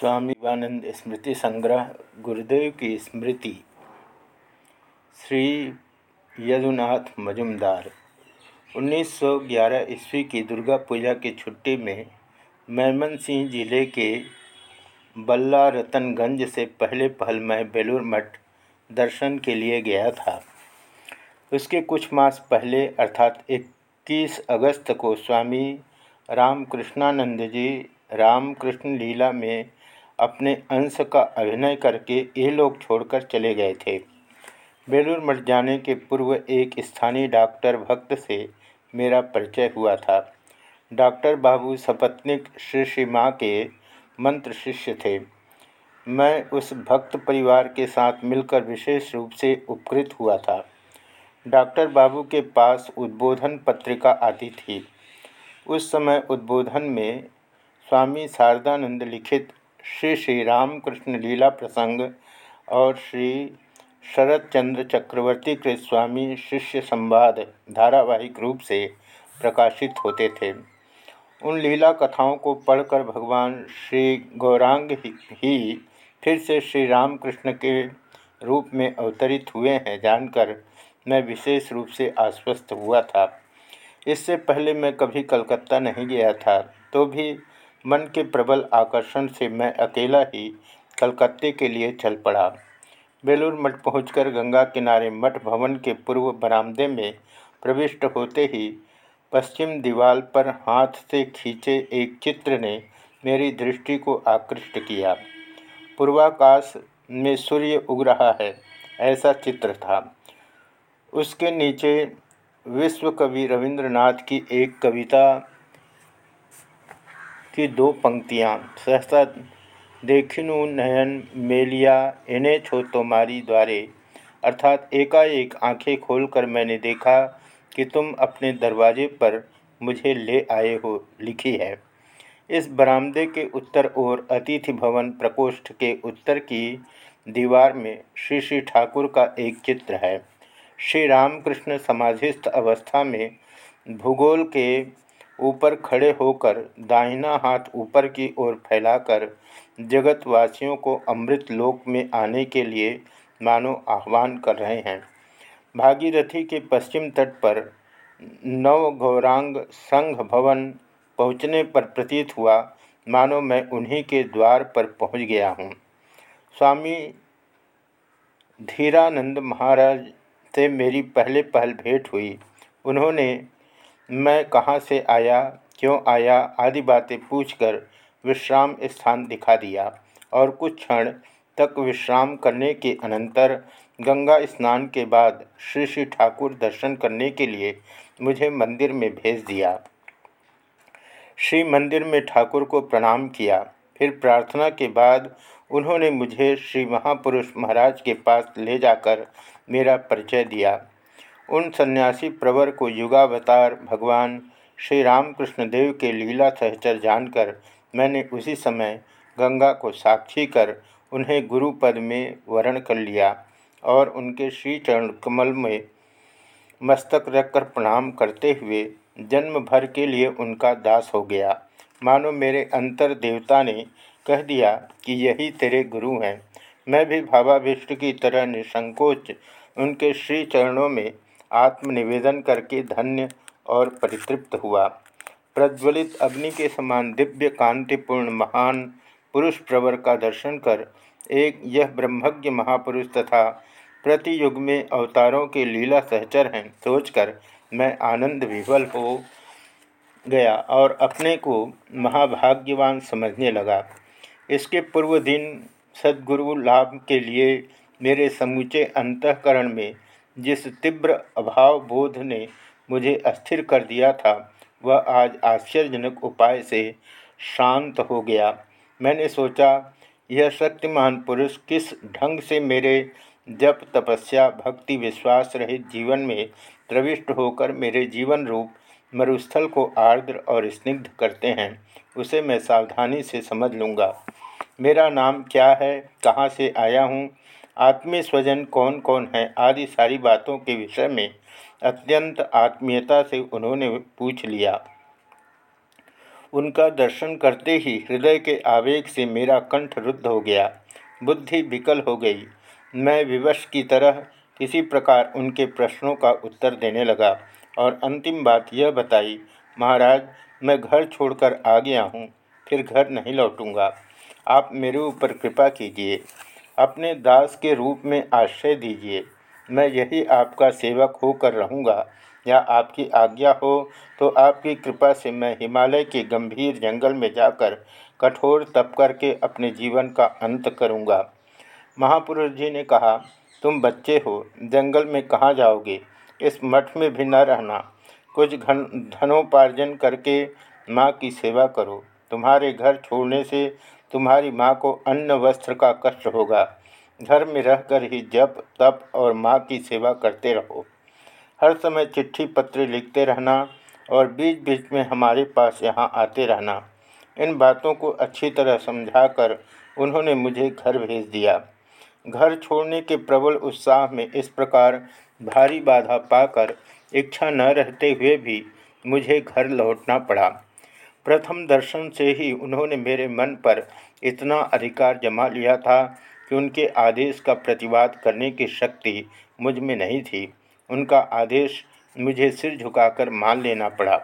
स्वामी विवेकानंद स्मृति संग्रह, गुरुदेव की स्मृति। श्री यदुनाथ मजुमदार 1911 ईस्वी की दुर्गा पूजा की छुट्टी में मैमन सिंह ज़िले के बल्ला रतनगंज से पहले पहल मैं बेलूर मठ दर्शन के लिए गया था। उसके कुछ मास पहले, अर्थात 21 अगस्त को, स्वामी रामकृष्णानंद जी रामकृष्ण लीला में अपने अंश का अभिनय करके ये लोग छोड़कर चले गए थे। बेलूर मठ जाने के पूर्व एक स्थानीय डॉक्टर भक्त से मेरा परिचय हुआ था। डॉक्टर बाबू सपत्निक श्री श्री माँ के मंत्र शिष्य थे। मैं उस भक्त परिवार के साथ मिलकर विशेष रूप से उपकृत हुआ था। डॉक्टर बाबू के पास उद्बोधन पत्रिका आती थी। उस समय उद्बोधन में स्वामी शारदानंद लिखित श्री श्री रामकृष्ण लीला प्रसंग और श्री शरद चंद्र चक्रवर्ती के स्वामी शिष्य संवाद धारावाहिक रूप से प्रकाशित होते थे। उन लीला कथाओं को पढ़कर भगवान श्री गौरांग ही फिर से श्री रामकृष्ण के रूप में अवतरित हुए हैं जानकर मैं विशेष रूप से आश्वस्त हुआ था। इससे पहले मैं कभी कलकत्ता नहीं गया था तो भी मन के प्रबल आकर्षण से मैं अकेला ही कलकत्ते के लिए चल पड़ा। बेलूर मठ पहुंचकर गंगा किनारे मठ भवन के पूर्व बरामदे में प्रविष्ट होते ही पश्चिम दीवार पर हाथ से खींचे एक चित्र ने मेरी दृष्टि को आकृष्ट किया। पूर्वाकाश में सूर्य उग रहा है, ऐसा चित्र था। उसके नीचे विश्व कवि रविंद्रनाथ की एक कविता की दो पंक्तियाँ। सहसा देखिनु नयन मेलिया, इन्हें छो तुम्हारी द्वारे। अर्थात एकाएक आँखें खोलकर मैंने देखा कि तुम अपने दरवाजे पर मुझे ले आए हो, लिखी है। इस बरामदे के उत्तर ओर अतिथि भवन प्रकोष्ठ के उत्तर की दीवार में श्री श्री ठाकुर का एक चित्र है। श्री रामकृष्ण समाधिस्थ अवस्था में भूगोल के ऊपर खड़े होकर दाहिना हाथ ऊपर की ओर फैलाकर जगतवासियों को अमृत लोक में आने के लिए मानो आह्वान कर रहे हैं। भागीरथी के पश्चिम तट पर नव गौरांग संघ भवन पहुँचने पर प्रतीत हुआ, मानो मैं उन्हीं के द्वार पर पहुँच गया हूँ। स्वामी धीरानंद महाराज से मेरी पहले पहल भेंट हुई। उन्होंने मैं कहाँ से आया, क्यों आया, आदि बातें पूछकर विश्राम स्थान दिखा दिया और कुछ क्षण तक विश्राम करने के अनंतर गंगा स्नान के बाद श्री श्री ठाकुर दर्शन करने के लिए मुझे मंदिर में भेज दिया। श्री मंदिर में ठाकुर को प्रणाम किया। फिर प्रार्थना के बाद उन्होंने मुझे श्री महापुरुष महाराज के पास ले जाकर मेरा परिचय दिया। उन सन्यासी प्रवर को युगावतार भगवान श्री रामकृष्ण देव के लीला सहचर जानकर मैंने उसी समय गंगा को साक्षी कर उन्हें गुरु पद में वरण कर लिया और उनके श्री चरण कमल में मस्तक रखकर प्रणाम करते हुए जन्म भर के लिए उनका दास हो गया। मानो मेरे अंतर देवता ने कह दिया कि यही तेरे गुरु हैं। मैं भी भावाभिष्ट की तरह निसंकोच उनके श्री चरणों में आत्मनिवेदन करके धन्य और परितृप्त हुआ। प्रज्वलित अग्नि के समान दिव्य कांतिपूर्ण महान पुरुष प्रवर का दर्शन कर एक यह ब्रह्मज्ञ महापुरुष तथा प्रति युग में अवतारों के लीला सहचर हैं सोचकर मैं आनंद विवल हो गया और अपने को महाभाग्यवान समझने लगा। इसके पूर्व दिन सद्गुरु लाभ के लिए मेरे समूचे अंतकरण में जिस तीव्र अभाव बोध ने मुझे अस्थिर कर दिया था, वह आज आश्चर्यजनक उपाय से शांत हो गया। मैंने सोचा, यह शक्तिमान पुरुष किस ढंग से मेरे जप, तपस्या, भक्ति, विश्वास रहित जीवन में प्रविष्ट होकर मेरे जीवन रूप, मरुस्थल को आर्द्र और स्निग्ध करते हैं, उसे मैं सावधानी से समझ लूँगा। मेरा नाम क्या है? कहाँ से आया हूँ? आत्मीय स्वजन कौन कौन है आदि सारी बातों के विषय में अत्यंत आत्मीयता से उन्होंने पूछ लिया। उनका दर्शन करते ही हृदय के आवेग से मेरा कंठ रुद्ध हो गया, बुद्धि विकल हो गई। मैं विवश की तरह किसी प्रकार उनके प्रश्नों का उत्तर देने लगा और अंतिम बात यह बताई, महाराज, मैं घर छोड़कर आ गया हूँ, फिर घर नहीं लौटूँगा। आप मेरे ऊपर कृपा कीजिए। अपने दास के रूप में आश्रय दीजिए। मैं यही आपका सेवक होकर रहूँगा। या आपकी आज्ञा हो तो आपकी कृपा से मैं हिमालय के गंभीर जंगल में जाकर कठोर तप करके अपने जीवन का अंत करूँगा। महापुरुष जी ने कहा, तुम बच्चे हो, जंगल में कहाँ जाओगे? इस मठ में भी न रहना। कुछ घन, धनोपार्जन करके माँ की सेवा करो। तुम्हारे घर छोड़ने से तुम्हारी माँ को अन्न वस्त्र का कष्ट होगा। घर में रहकर ही जप, तप और माँ की सेवा करते रहो। हर समय चिट्ठी पत्र लिखते रहना और बीच बीच में हमारे पास यहाँ आते रहना। इन बातों को अच्छी तरह समझाकर उन्होंने मुझे घर भेज दिया। घर छोड़ने के प्रबल उत्साह में इस प्रकार भारी बाधा पाकर इच्छा न रहते हुए भी मुझे घर लौटना पड़ा। प्रथम दर्शन से ही उन्होंने मेरे मन पर इतना अधिकार जमा लिया था कि उनके आदेश का प्रतिवाद करने की शक्ति मुझमें नहीं थी। उनका आदेश मुझे सिर झुकाकर मान लेना पड़ा।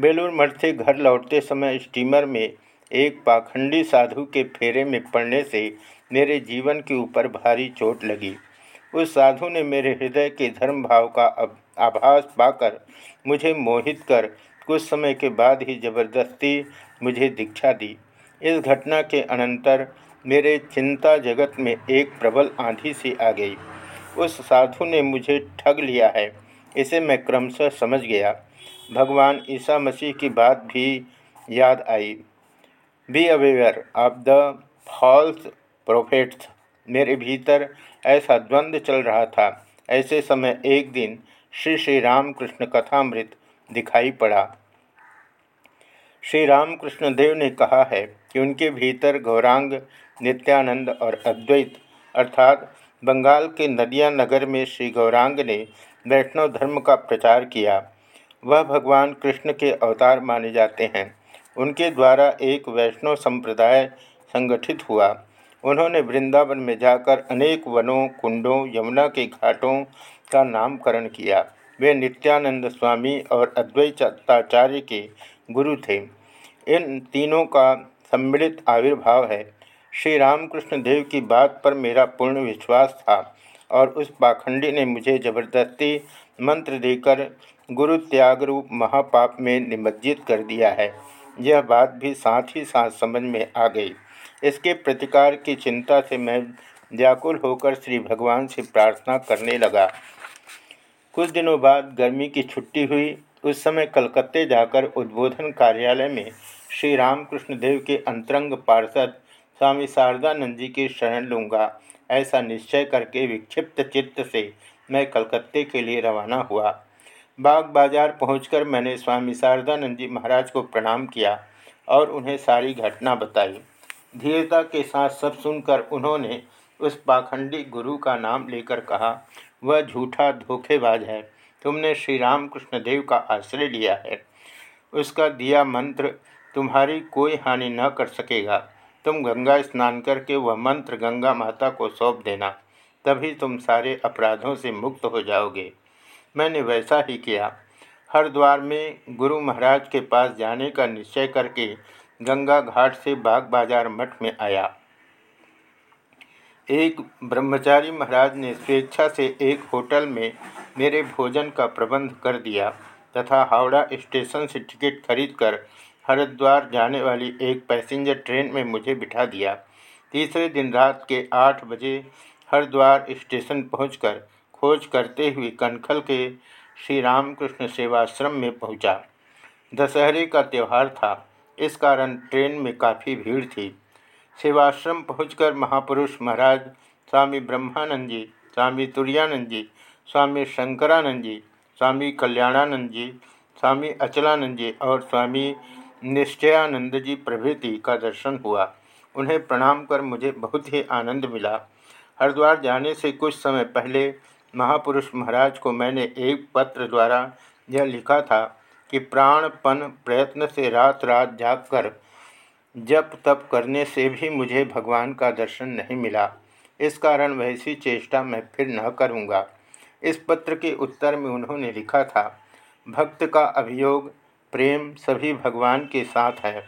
बेलूर मठ से घर लौटते समय स्टीमर में एक पाखंडी साधु के फेरे में पड़ने से मेरे जीवन के ऊपर भारी चोट लगी। उस साधु ने मेरे हृदय के धर्म भाव का आभास पाकर मुझे मोहित कर कुछ समय के बाद ही ज़बरदस्ती मुझे दीक्षा दी। इस घटना के अनंतर मेरे चिंता जगत में एक प्रबल आंधी सी आ गई। उस साधु ने मुझे ठग लिया है, इसे मैं क्रमशः समझ गया। भगवान ईसा मसीह की बात भी याद आई। Be aware of the false prophets मेरे भीतर ऐसा द्वंद्व चल रहा था। ऐसे समय एक दिन श्री श्री रामकृष्ण कथामृत दिखाई पड़ा। श्री रामकृष्ण देव ने कहा है कि उनके भीतर गौरांग, नित्यानंद और अद्वैत, अर्थात बंगाल के नदिया नगर में श्री गौरांग ने वैष्णव धर्म का प्रचार किया। वह भगवान कृष्ण के अवतार माने जाते हैं। उनके द्वारा एक वैष्णव संप्रदाय संगठित हुआ। उन्होंने वृंदावन में जाकर अनेक वनों, कुंडों, यमुना के घाटों का नामकरण किया। वे नित्यानंद स्वामी और अद्वैताचार्य के गुरु थे। इन तीनों का सम्मिलित आविर्भाव है। श्री रामकृष्ण देव की बात पर मेरा पूर्ण विश्वास था और उस पाखंडी ने मुझे ज़बरदस्ती मंत्र देकर गुरु त्याग रूप महापाप में निमज्जित कर दिया है। यह बात भी साथ ही साथ समझ में आ गई। इसके प्रतिकार की चिंता से मैं व्याकुल होकर श्री भगवान से प्रार्थना करने लगा। कुछ दिनों बाद गर्मी की छुट्टी हुई। उस समय कलकत्ते जाकर उद्बोधन कार्यालय में श्री रामकृष्ण देव के अंतरंग पार्षद स्वामी शारदानंद जी की शरण लूँगा, ऐसा निश्चय करके विक्षिप्त चित्त से मैं कलकत्ते के लिए रवाना हुआ। बाग बाज़ार पहुंचकर मैंने स्वामी शारदानंद जी महाराज को प्रणाम किया और उन्हें सारी घटना बताई। धीरता के साथ सब सुनकर उन्होंने उस पाखंडी गुरु का नाम लेकर कहा वह झूठा धोखेबाज है। तुमने श्री रामकृष्ण देव का आश्रय लिया है। उसका दिया मंत्र तुम्हारी कोई हानि न कर सकेगा। तुम गंगा स्नान करके वह मंत्र गंगा माता को सौंप देना। तभी तुम सारे अपराधों से मुक्त हो जाओगे। मैंने वैसा ही किया। हरिद्वार में गुरु महाराज के पास जाने का निश्चय करके गंगा घाट से बाग बाज़ार मठ में आया। एक ब्रह्मचारी महाराज ने स्वेच्छा से एक होटल में मेरे भोजन का प्रबंध कर दिया तथा हावड़ा स्टेशन से टिकट खरीदकर हरिद्वार जाने वाली एक पैसेंजर ट्रेन में मुझे बिठा दिया तीसरे दिन रात के आठ बजे हरिद्वार स्टेशन पहुंचकर खोज करते हुए कनखल के श्री रामकृष्ण सेवाश्रम में पहुँचा। दशहरे का त्यौहार था, इस कारण ट्रेन में काफ़ी भीड़ थी सेवाश्रम पहुंचकर महापुरुष महाराज, स्वामी ब्रह्मानंद जी स्वामी तुरानंद जी स्वामी शंकरानंद जी स्वामी कल्याणानंद जी स्वामी अचलानंद जी और स्वामी निश्चयानंद जी प्रभृति का दर्शन हुआ। उन्हें प्रणाम कर मुझे बहुत ही आनंद मिला। हरिद्वार जाने से कुछ समय पहले महापुरुष महाराज को मैंने एक पत्र द्वारा यह लिखा था कि प्राणपन प्रयत्न से रात रात जागकर जप तप करने से भी मुझे भगवान का दर्शन नहीं मिला। इस कारण वैसी चेष्टा मैं फिर न करूँगा। इस पत्र के उत्तर में उन्होंने लिखा था, भक्त का अभियोग प्रेम सभी भगवान के साथ है।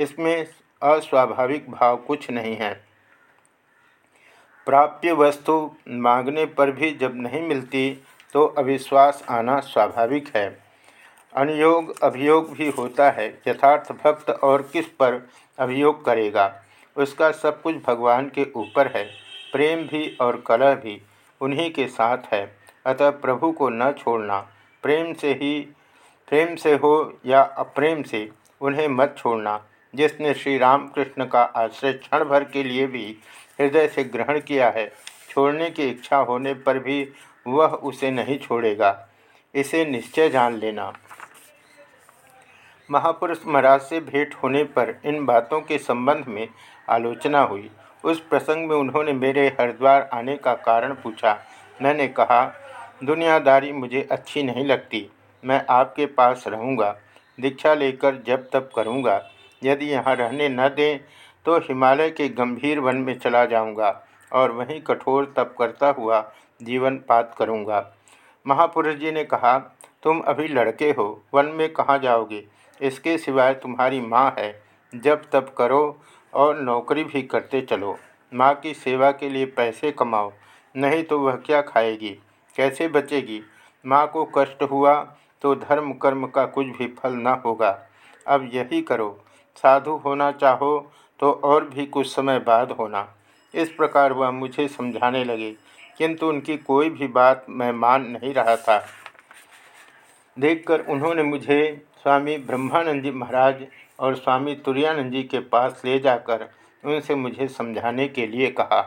इसमें अस्वाभाविक भाव कुछ नहीं है। प्राप्य वस्तु मांगने पर भी जब नहीं मिलती तो अविश्वास आना स्वाभाविक है। अनुयोग अभियोग भी होता है, यथार्थ भक्त और किस पर अभियोग करेगा? उसका सब कुछ भगवान के ऊपर है, प्रेम भी और कलह भी उन्हीं के साथ है, अतः प्रभु को न छोड़ना, प्रेम से ही, प्रेम से हो या अप्रेम से, उन्हें मत छोड़ना, जिसने श्री रामकृष्ण का आश्रय क्षण भर के लिए भी हृदय से ग्रहण किया है, छोड़ने की इच्छा होने पर भी वह उसे नहीं छोड़ेगा। इसे निश्चय जान लेना। महापुरुष महाराज से भेंट होने पर इन बातों के संबंध में आलोचना हुई। उस प्रसंग में उन्होंने मेरे हरिद्वार आने का कारण पूछा। मैंने कहा, दुनियादारी मुझे अच्छी नहीं लगती। मैं आपके पास रहूँगा। दीक्षा लेकर जब तब करूँगा। यदि यहाँ रहने न दें तो हिमालय के गंभीर वन में चला जाऊँगा और वहीं कठोर तप करता हुआ जीवन पात करूँगा। महापुरुष जी ने कहा, तुम अभी लड़के हो। वन में कहाँ जाओगे? इसके सिवाय तुम्हारी माँ है। जब तब करो और नौकरी भी करते चलो। माँ की सेवा के लिए पैसे कमाओ, नहीं तो वह क्या खाएगी? कैसे बचेगी? माँ को कष्ट हुआ तो धर्म कर्म का कुछ भी फल न होगा। अब यही करो। साधु होना चाहो तो और भी कुछ समय बाद होना। इस प्रकार वह मुझे समझाने लगे, किंतु उनकी कोई भी बात मैं मान नहीं रहा था। देखकर उन्होंने मुझे स्वामी ब्रह्मानंद जी महाराज और स्वामी तुरानंद जी के पास ले जाकर उनसे मुझे समझाने के लिए कहा।